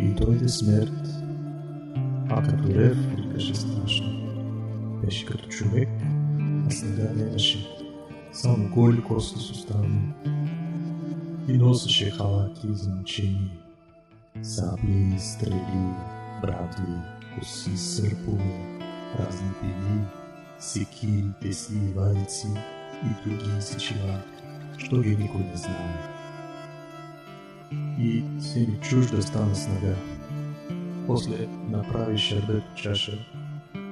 И дойде смърт, а като рев викаше страшно. Беше като човек, а снега нямаше. Само голи кости с останали. И носеше халати за мъчение. Сабли, стрели, братви, коси, сърпове, разни пили, секири, тесли, валици и други сечива, що ги никой не знае. И се ми чужда стана снага. После направи шербет чаша,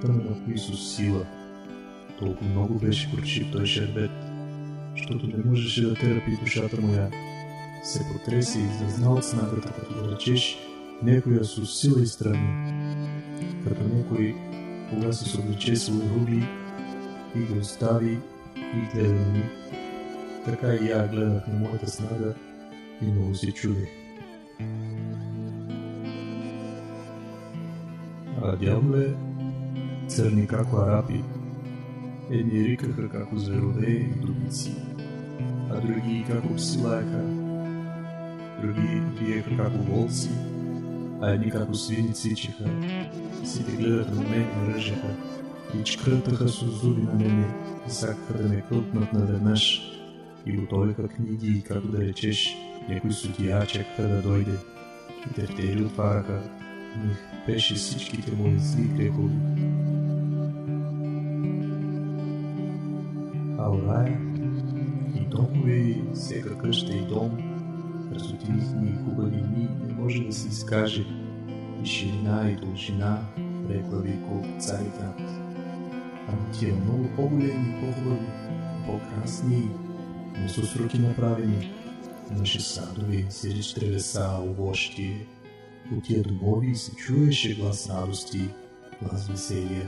да ме напои с сила. Толкова много беше горчив той шербет, защото не можеше да терапи душата моя. Се потреси и зазна от снагата, като речеш някоя с сила и страна. Като някой, кога се облече свои руби и ги остави и гледа ни. Така и я гледах на моята снага и много се чудех. А дяволе църни како арапи. Едни рикаха како зверове и дубици, а други како пси лаеха, други биеха како волци, а едни како свини цичеха. Сите гледаха на мен и ръжеха и чкрътаха с зуби на мене и сакаха да ме кълтнат наведнъж и готовиха книги, както да речеш, някой судия чекаха да дойде и тефтери отвараха них беше всичките мои зли грехови. А орая и домове, и всека къща и дом, красотини и хубави дни не може да се изкаже, и ширина и дължина, рекла ви колко цари град. Ама тия много по-големи, по-хубави, по-красни, не с руки направени, имаше садове, сирич тревеса, овощие, от тия домови се чуеше глас радости, глас веселие.